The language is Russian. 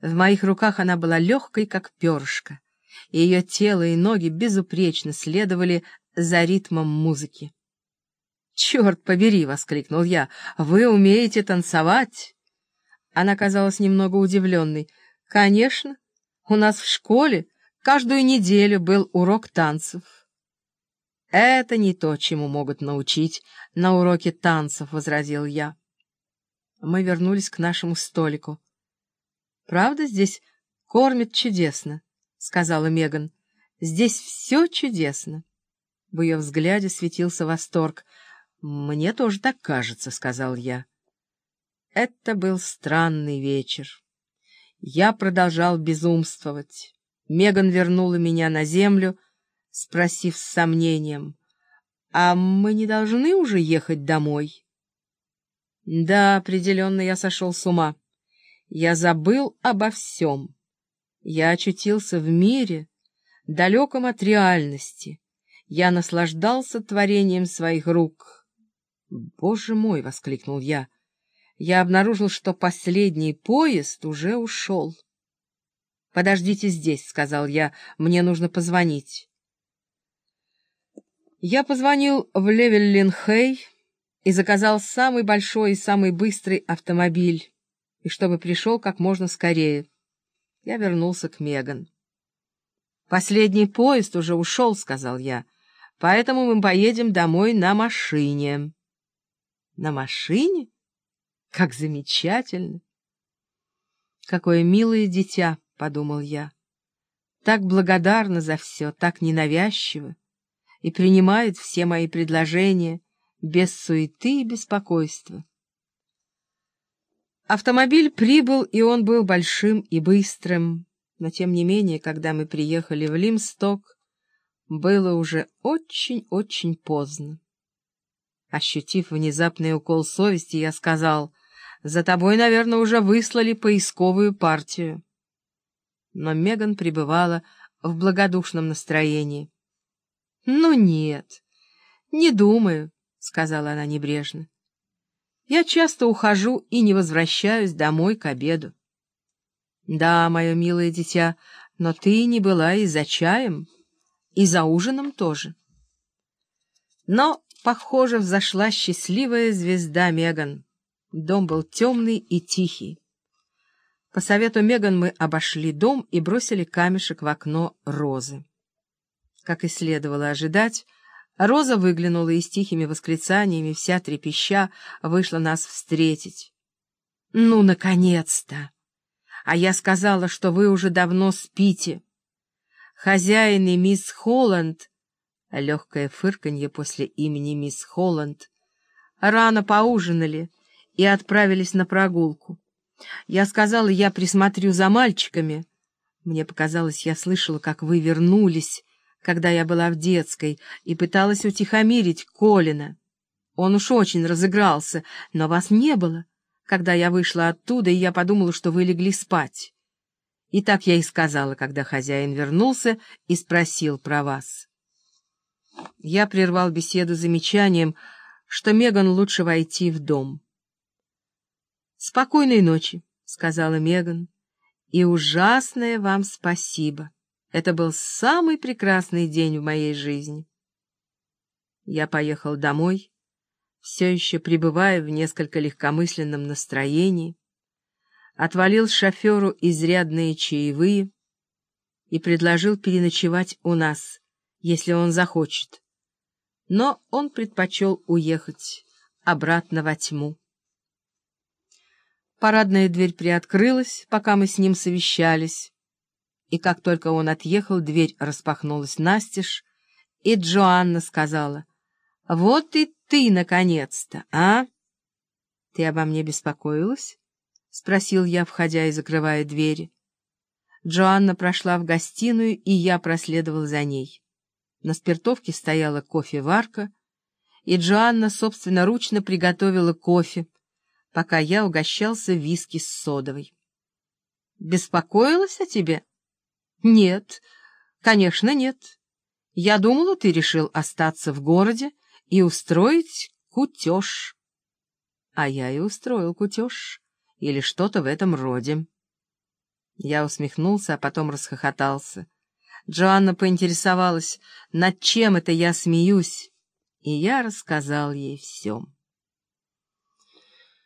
В моих руках она была легкой, как перышко, и ее тело и ноги безупречно следовали за ритмом музыки. «Черт побери!» — воскликнул я. «Вы умеете танцевать?» Она казалась немного удивленной. «Конечно. У нас в школе каждую неделю был урок танцев». «Это не то, чему могут научить на уроке танцев», — возразил я. Мы вернулись к нашему столику. «Правда, здесь кормят чудесно», — сказала Меган. «Здесь все чудесно». В ее взгляде светился восторг. «Мне тоже так кажется», — сказал я. Это был странный вечер. Я продолжал безумствовать. Меган вернула меня на землю, спросив с сомнением, «А мы не должны уже ехать домой?» Да, определенно я сошел с ума. Я забыл обо всем. Я очутился в мире, далеком от реальности. Я наслаждался творением своих рук. «Боже мой!» — воскликнул я. Я обнаружил, что последний поезд уже ушел. «Подождите здесь», — сказал я, — «мне нужно позвонить». Я позвонил в Левеллинхей и заказал самый большой и самый быстрый автомобиль и чтобы пришел как можно скорее. Я вернулся к Меган. «Последний поезд уже ушел», — сказал я, — «поэтому мы поедем домой на машине». «На машине? Как замечательно!» «Какое милое дитя», — подумал я. «Так благодарна за все, так ненавязчиво и принимает все мои предложения» без суеты и беспокойства. Автомобиль прибыл, и он был большим и быстрым, но тем не менее, когда мы приехали в Лимсток, было уже очень-очень поздно. Ощутив внезапный укол совести, я сказал, «За тобой, наверное, уже выслали поисковую партию». Но Меган пребывала в благодушном настроении. «Ну нет, не думаю», — сказала она небрежно. Я часто ухожу и не возвращаюсь домой к обеду. Да, мое милое дитя, но ты не была и за чаем, и за ужином тоже. Но, похоже, взошла счастливая звезда Меган. Дом был темный и тихий. По совету Меган мы обошли дом и бросили камешек в окно Розы. Как и следовало ожидать, Роза выглянула и с тихими восклицаниями, вся трепеща, вышла нас встретить. «Ну, наконец-то! А я сказала, что вы уже давно спите. Хозяин и мисс Холланд...» Легкое фырканье после имени мисс Холланд. «Рано поужинали и отправились на прогулку. Я сказала, я присмотрю за мальчиками. Мне показалось, я слышала, как вы вернулись» когда я была в детской, и пыталась утихомирить Колина. Он уж очень разыгрался, но вас не было, когда я вышла оттуда, и я подумала, что вы легли спать. И так я и сказала, когда хозяин вернулся и спросил про вас. Я прервал беседу замечанием, что Меган лучше войти в дом. «Спокойной ночи», — сказала Меган, — «и ужасное вам спасибо». Это был самый прекрасный день в моей жизни. Я поехал домой, все еще пребывая в несколько легкомысленном настроении, отвалил шоферу изрядные чаевые и предложил переночевать у нас, если он захочет. Но он предпочел уехать обратно во тьму. Парадная дверь приоткрылась, пока мы с ним совещались, и как только он отъехал, дверь распахнулась настежь, и Джоанна сказала, «Вот и ты, наконец-то, а?» «Ты обо мне беспокоилась?» — спросил я, входя и закрывая двери. Джоанна прошла в гостиную, и я проследовал за ней. На спиртовке стояла кофеварка, и Джоанна собственноручно приготовила кофе, пока я угощался виски с содовой. «Беспокоилась о тебе?» Нет, конечно, нет. Я думала, ты решил остаться в городе и устроить кутеж. А я и устроил кутеж, или что-то в этом роде. Я усмехнулся, а потом расхохотался. Джоанна поинтересовалась, над чем это я смеюсь, и я рассказал ей все.